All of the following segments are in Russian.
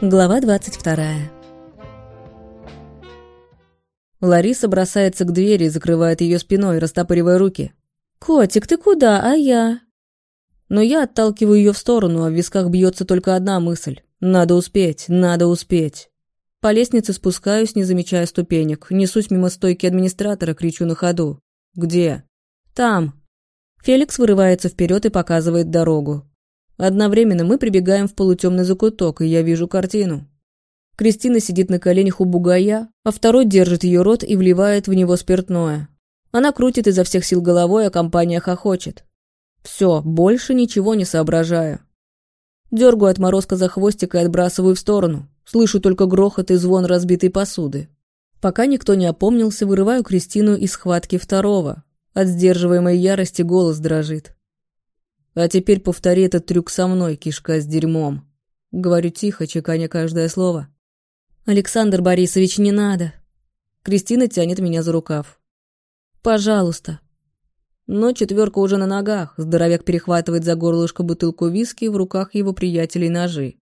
Глава 22. Лариса бросается к двери и закрывает ее спиной, растопыривая руки. «Котик, ты куда? А я?» Но я отталкиваю ее в сторону, а в висках бьется только одна мысль. Надо успеть, надо успеть. По лестнице спускаюсь, не замечая ступенек. Несусь мимо стойки администратора, кричу на ходу. «Где?» «Там». Феликс вырывается вперед и показывает дорогу. Одновременно мы прибегаем в полутемный закуток, и я вижу картину. Кристина сидит на коленях у бугая, а второй держит ее рот и вливает в него спиртное. Она крутит изо всех сил головой, а компания хохочет. Все, больше ничего не соображаю. Дергаю отморозка за хвостик и отбрасываю в сторону. Слышу только грохот и звон разбитой посуды. Пока никто не опомнился, вырываю Кристину из схватки второго. От сдерживаемой ярости голос дрожит. А теперь повтори этот трюк со мной, кишка с дерьмом. Говорю тихо, чеканя каждое слово. Александр Борисович, не надо. Кристина тянет меня за рукав. Пожалуйста. Но четверка уже на ногах. Здоровяк перехватывает за горлышко бутылку виски, в руках его приятелей ножи.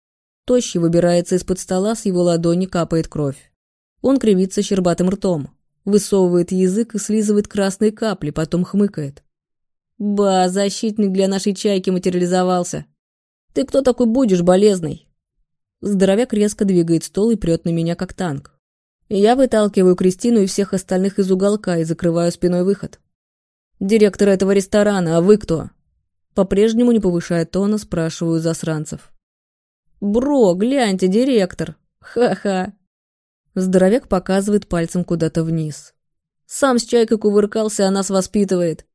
Тощий выбирается из-под стола, с его ладони капает кровь. Он кривится щербатым ртом, высовывает язык и слизывает красные капли, потом хмыкает. Ба, защитник для нашей чайки материализовался. Ты кто такой будешь, болезный? Здоровяк резко двигает стол и прет на меня, как танк. Я выталкиваю Кристину и всех остальных из уголка и закрываю спиной выход. «Директор этого ресторана, а вы кто?» По-прежнему, не повышая тона, спрашиваю засранцев. «Бро, гляньте, директор! Ха-ха!» Здоровяк показывает пальцем куда-то вниз. «Сам с чайкой кувыркался, а нас воспитывает.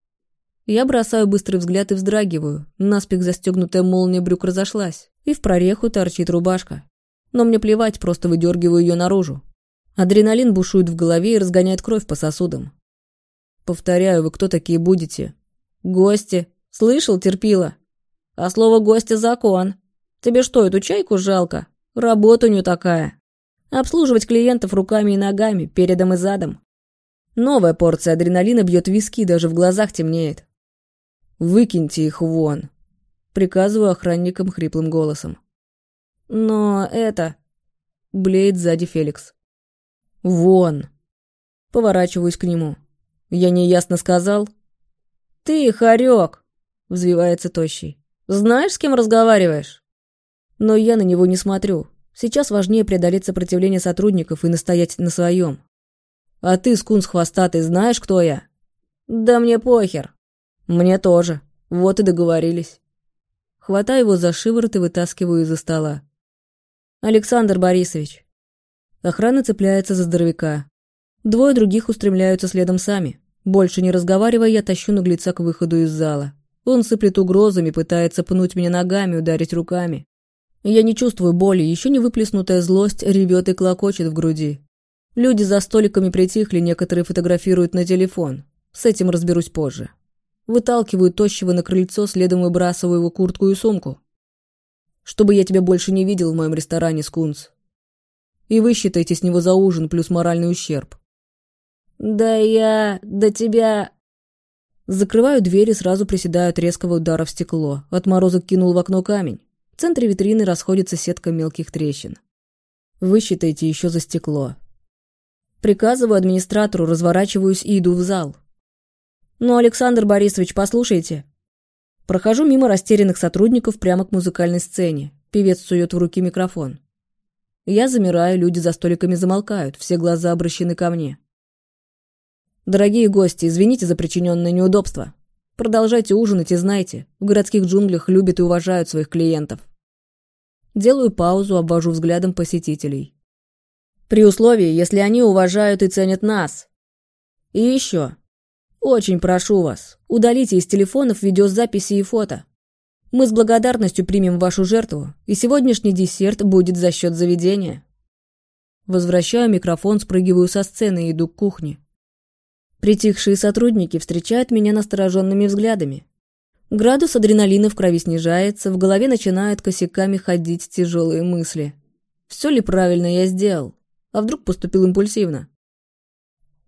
Я бросаю быстрый взгляд и вздрагиваю. Наспех застегнутая молния брюк разошлась, и в прореху торчит рубашка. Но мне плевать, просто выдергиваю ее наружу. Адреналин бушует в голове и разгоняет кровь по сосудам. Повторяю, вы кто такие будете? Гости. Слышал, терпила? А слово «гости» — закон. Тебе что, эту чайку жалко? Работа у нее такая. Обслуживать клиентов руками и ногами, передом и задом. Новая порция адреналина бьет виски, даже в глазах темнеет. «Выкиньте их вон!» Приказываю охранникам хриплым голосом. «Но это...» Блеет сзади Феликс. «Вон!» Поворачиваюсь к нему. «Я неясно сказал?» «Ты, хорек!» Взвивается тощий. «Знаешь, с кем разговариваешь?» Но я на него не смотрю. Сейчас важнее преодолеть сопротивление сотрудников и настоять на своем. «А ты, скунс хвостатый, знаешь, кто я?» «Да мне похер!» «Мне тоже. Вот и договорились». Хватаю его за шиворот и вытаскиваю из-за стола. «Александр Борисович». Охрана цепляется за здоровяка. Двое других устремляются следом сами. Больше не разговаривая, я тащу наглеца к выходу из зала. Он сыплет угрозами, пытается пнуть меня ногами, ударить руками. Я не чувствую боли, еще не выплеснутая злость ревет и клокочет в груди. Люди за столиками притихли, некоторые фотографируют на телефон. С этим разберусь позже. Выталкиваю тощего на крыльцо, следом выбрасываю его куртку и сумку. Чтобы я тебя больше не видел в моем ресторане, Скунс. И вы считаете с него за ужин плюс моральный ущерб. Да я... до тебя... Закрываю дверь и сразу приседаю от резкого удара в стекло. Отморозок кинул в окно камень. В центре витрины расходится сетка мелких трещин. Вы считаете еще за стекло. Приказываю администратору, разворачиваюсь и иду в зал. «Ну, Александр Борисович, послушайте». Прохожу мимо растерянных сотрудников прямо к музыкальной сцене. Певец сует в руки микрофон. Я замираю, люди за столиками замолкают, все глаза обращены ко мне. Дорогие гости, извините за причиненное неудобство. Продолжайте ужинать и знайте, в городских джунглях любят и уважают своих клиентов. Делаю паузу, обвожу взглядом посетителей. При условии, если они уважают и ценят нас. И еще. Очень прошу вас, удалите из телефонов видеозаписи и фото. Мы с благодарностью примем вашу жертву, и сегодняшний десерт будет за счет заведения. Возвращаю микрофон, спрыгиваю со сцены и иду к кухне. Притихшие сотрудники встречают меня настороженными взглядами. Градус адреналина в крови снижается, в голове начинают косяками ходить тяжелые мысли. Все ли правильно я сделал? А вдруг поступил импульсивно?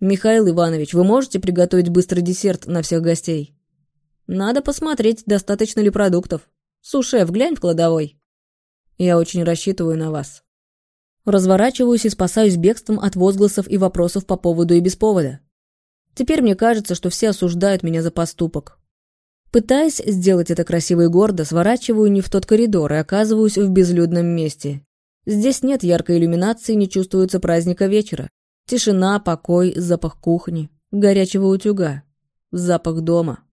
«Михаил Иванович, вы можете приготовить быстрый десерт на всех гостей?» «Надо посмотреть, достаточно ли продуктов. Сушеф, глянь в кладовой». «Я очень рассчитываю на вас». Разворачиваюсь и спасаюсь бегством от возгласов и вопросов по поводу и без повода. Теперь мне кажется, что все осуждают меня за поступок. Пытаясь сделать это красиво и гордо, сворачиваю не в тот коридор и оказываюсь в безлюдном месте. Здесь нет яркой иллюминации, не чувствуется праздника вечера. Тишина, покой, запах кухни, горячего утюга, запах дома.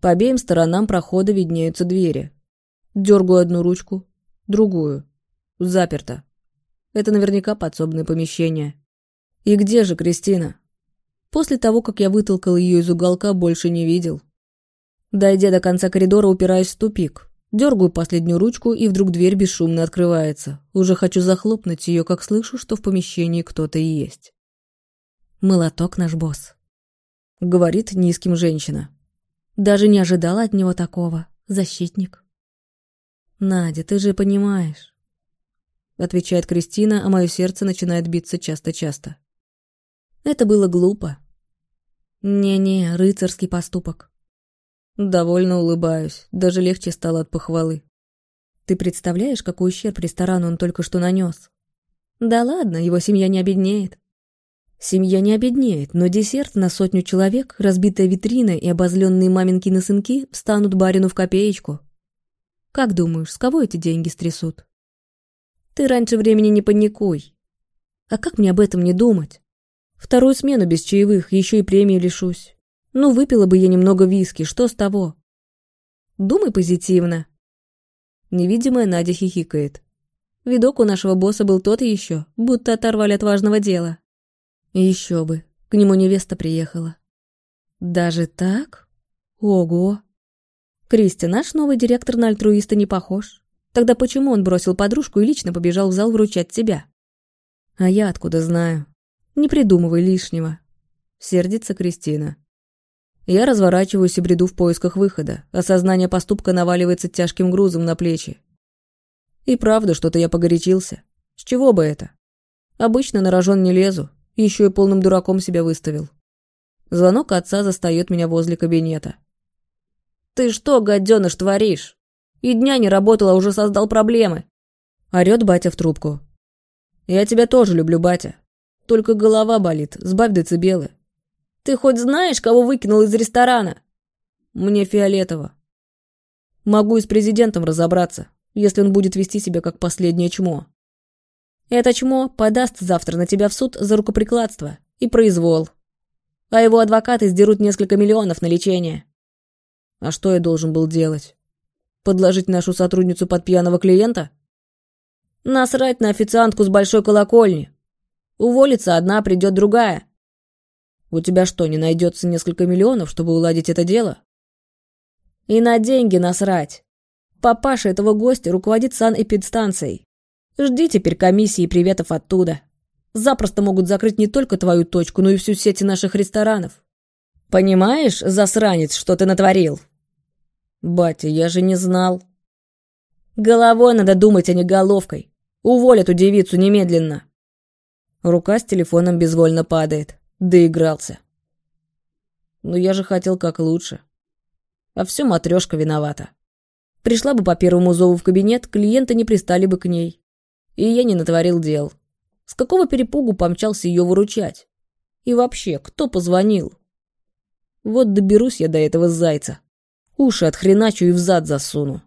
По обеим сторонам прохода виднеются двери. Дергаю одну ручку, другую. Заперто. Это наверняка подсобное помещение. И где же Кристина? После того, как я вытолкал ее из уголка, больше не видел. Дойдя до конца коридора, упираюсь в тупик. Дергаю последнюю ручку, и вдруг дверь бесшумно открывается. Уже хочу захлопнуть ее, как слышу, что в помещении кто-то есть. «Молоток наш босс», — говорит низким женщина. Даже не ожидала от него такого. Защитник. «Надя, ты же понимаешь», — отвечает Кристина, а мое сердце начинает биться часто-часто. Это было глупо. Не-не, рыцарский поступок. Довольно улыбаюсь, даже легче стало от похвалы. Ты представляешь, какой ущерб ресторану он только что нанес? Да ладно, его семья не обеднеет. Семья не обеднеет, но десерт на сотню человек, разбитая витрина и обозленные маменькины сынки встанут барину в копеечку. Как думаешь, с кого эти деньги стрясут? Ты раньше времени не паникуй. А как мне об этом не думать? Вторую смену без чаевых, еще и премии лишусь. Ну, выпила бы я немного виски, что с того? Думай позитивно. Невидимая Надя хихикает. Видок у нашего босса был тот еще, будто оторвали от важного дела. Еще бы, к нему невеста приехала. Даже так? Ого! Кристи, наш новый директор на альтруиста не похож. Тогда почему он бросил подружку и лично побежал в зал вручать тебя? А я откуда знаю? Не придумывай лишнего. Сердится Кристина. Я разворачиваюсь и бреду в поисках выхода. Осознание поступка наваливается тяжким грузом на плечи. И правда, что-то я погорячился. С чего бы это? Обычно на рожон не лезу. Еще и полным дураком себя выставил. Звонок отца застает меня возле кабинета. «Ты что, гаденыш, творишь? И дня не работал, а уже создал проблемы!» Орет батя в трубку. «Я тебя тоже люблю, батя. Только голова болит, сбавь децибелы. Ты хоть знаешь, кого выкинул из ресторана? Мне фиолетово. Могу и с президентом разобраться, если он будет вести себя как последнее чмо. Это чмо подаст завтра на тебя в суд за рукоприкладство и произвол. А его адвокаты сдерут несколько миллионов на лечение. А что я должен был делать? Подложить нашу сотрудницу под пьяного клиента? Насрать на официантку с большой колокольни. Уволится одна, придет другая. У тебя что, не найдется несколько миллионов, чтобы уладить это дело? И на деньги насрать. Папаша этого гостя руководит санэпидстанцией. Жди теперь комиссии и приветов оттуда. Запросто могут закрыть не только твою точку, но и всю сеть наших ресторанов. Понимаешь, засранец, что ты натворил? Батя, я же не знал. Головой надо думать, а не головкой. Уволь эту девицу немедленно. Рука с телефоном безвольно падает. Доигрался. Но я же хотел как лучше. А все матрешка виновата. Пришла бы по первому зову в кабинет, клиенты не пристали бы к ней. И я не натворил дел. С какого перепугу помчался ее выручать? И вообще, кто позвонил? Вот доберусь я до этого зайца. Уши отхреначу и в зад засуну.